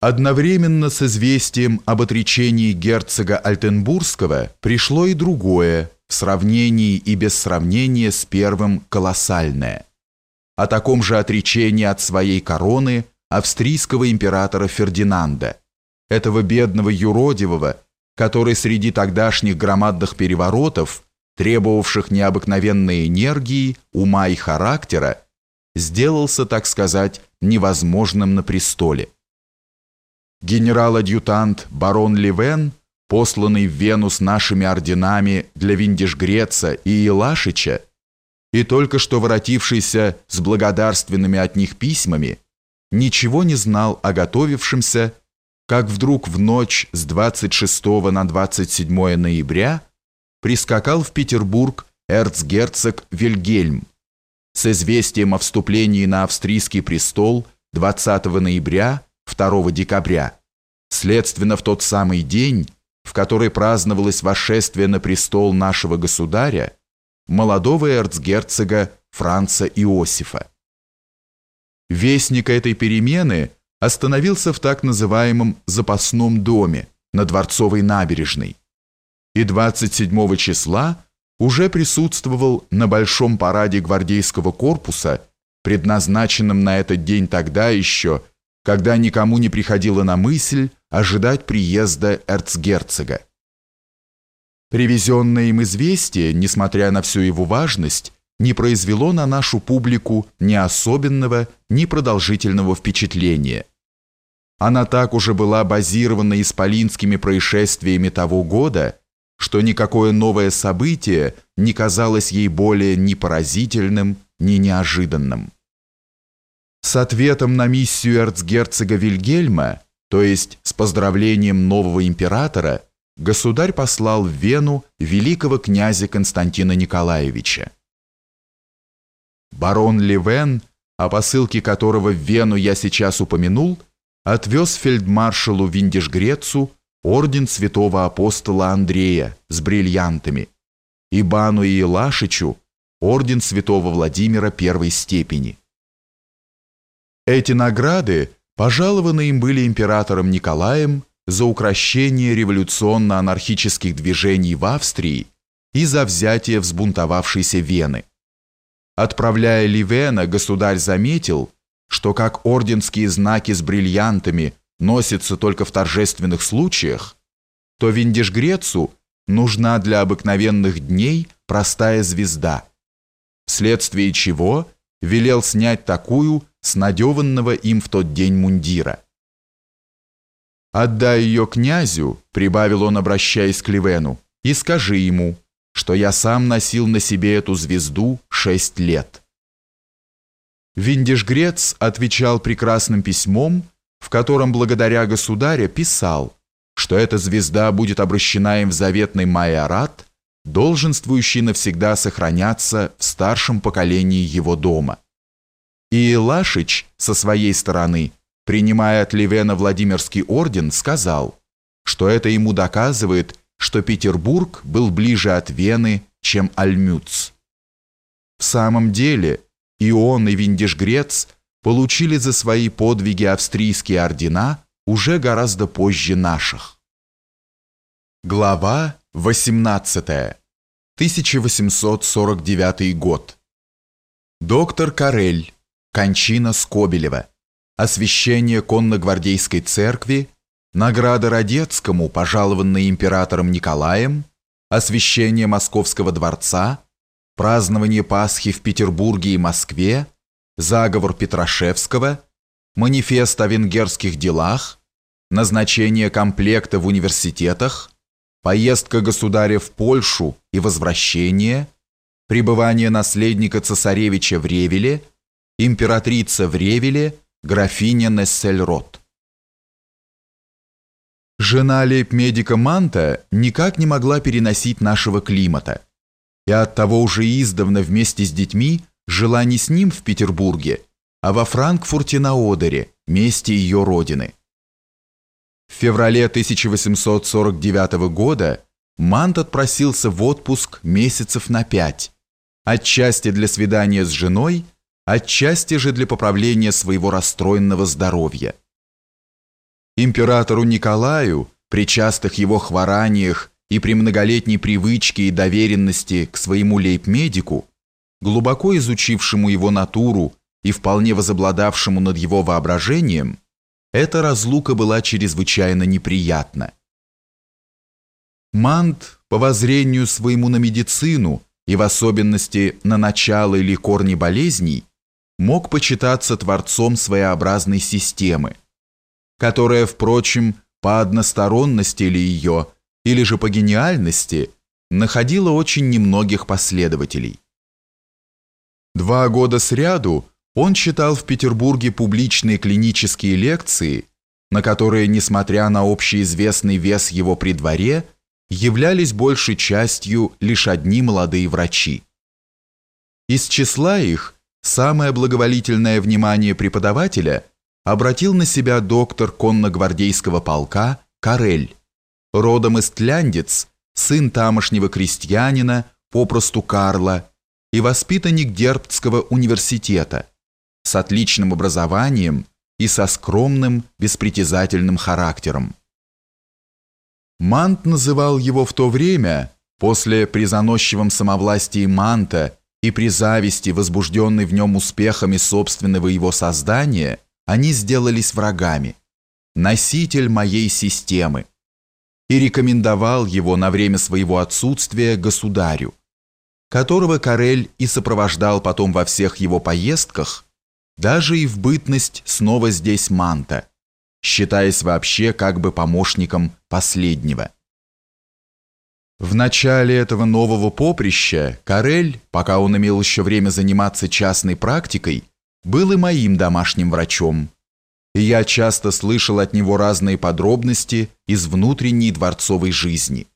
Одновременно с известием об отречении герцога Альтенбургского пришло и другое, в сравнении и без сравнения с первым колоссальное. О таком же отречении от своей короны австрийского императора Фердинанда, этого бедного юродивого, который среди тогдашних громадных переворотов, требовавших необыкновенной энергии, ума и характера, сделался, так сказать, невозможным на престоле. Генерал-адъютант барон Ливен, посланный в Вену с нашими орденами для Виндишгреца и Илашича, и только что воротившийся с благодарственными от них письмами, ничего не знал о готовившемся, как вдруг в ночь с 26 на 27 ноября прискакал в Петербург эрцгерцог Вильгельм с известием о вступлении на австрийский престол 20 ноября 2 декабря, следственно в тот самый день, в который праздновалось восшествие на престол нашего государя, молодого эрцгерцога Франца Иосифа. Вестник этой перемены остановился в так называемом «запасном доме» на Дворцовой набережной и 27 числа уже присутствовал на большом параде гвардейского корпуса, предназначенном на этот день тогда еще – когда никому не приходило на мысль ожидать приезда эрцгерцога. Привезенное им известие, несмотря на всю его важность, не произвело на нашу публику ни особенного, ни продолжительного впечатления. Она так уже была базирована исполинскими происшествиями того года, что никакое новое событие не казалось ей более ни поразительным, ни неожиданным. С ответом на миссию эрцгерцога Вильгельма, то есть с поздравлением нового императора, государь послал в Вену великого князя Константина Николаевича. Барон Ливен, о посылке которого в Вену я сейчас упомянул, отвез фельдмаршалу Виндишгрецу орден святого апостола Андрея с бриллиантами, и Бану и Илашичу орден святого Владимира первой степени. Эти награды пожалованы им были императором Николаем за укрощение революционно-анархических движений в Австрии и за взятие взбунтовавшейся Вены. Отправляя Ливена, государь заметил, что как орденские знаки с бриллиантами носятся только в торжественных случаях, то Виндишгрецу нужна для обыкновенных дней простая звезда, вследствие чего велел снять такую с надеванного им в тот день мундира. «Отдай ее князю», — прибавил он, обращаясь к Ливену, «и скажи ему, что я сам носил на себе эту звезду шесть лет». Виндишгрец отвечал прекрасным письмом, в котором благодаря государя писал, что эта звезда будет обращена им в заветный майорат, долженствующий навсегда сохраняться в старшем поколении его дома. И Лашич со своей стороны, принимая от Левена Владимирский орден, сказал, что это ему доказывает, что Петербург был ближе от Вены, чем Альмюц. В самом деле, и он, и Виндишгрец получили за свои подвиги австрийские ордена уже гораздо позже наших. Глава 18. 1849 год. Доктор Карель кончина Скобелева, освящение конногвардейской церкви, награда Родецкому, пожалованная императором Николаем, освящение Московского дворца, празднование Пасхи в Петербурге и Москве, заговор Петрашевского, манифест о венгерских делах, назначение комплекта в университетах, поездка государя в Польшу и возвращение, пребывание наследника цесаревича в Ревеле – императрица в Ревеле, графиня Нессельрот. Жена лейб-медика Манта никак не могла переносить нашего климата, и оттого уже издавна вместе с детьми жила не с ним в Петербурге, а во Франкфурте на Одере, месте ее родины. В феврале 1849 года Мант отпросился в отпуск месяцев на пять, отчасти для свидания с женой – отчасти же для поправления своего расстроенного здоровья. Императору Николаю, при частых его хвораниях и при многолетней привычке и доверенности к своему лейб-медику, глубоко изучившему его натуру и вполне возобладавшему над его воображением, эта разлука была чрезвычайно неприятна. Мант, по воззрению своему на медицину и в особенности на начало или корни болезней, мог почитаться творцом своеобразной системы, которая, впрочем, по односторонности ли ее, или же по гениальности, находила очень немногих последователей. Два года сряду он читал в Петербурге публичные клинические лекции, на которые, несмотря на общеизвестный вес его при дворе, являлись большей частью лишь одни молодые врачи. Из числа их самое благоволительное внимание преподавателя обратил на себя доктор конногвардейского полка Карель, родом из Тляндец, сын тамошнего крестьянина, попросту Карла, и воспитанник Дербцкого университета – с отличным образованием и со скромным, беспритязательным характером. Мант называл его в то время, после при заносчивом самовластии Манта и при зависти, возбужденной в нем успехами собственного его создания, они сделались врагами. «Носитель моей системы» и рекомендовал его на время своего отсутствия государю, которого Карель и сопровождал потом во всех его поездках даже и в бытность снова здесь Манта, считаясь вообще как бы помощником последнего. В начале этого нового поприща Карель, пока он имел еще время заниматься частной практикой, был и моим домашним врачом, и я часто слышал от него разные подробности из внутренней дворцовой жизни.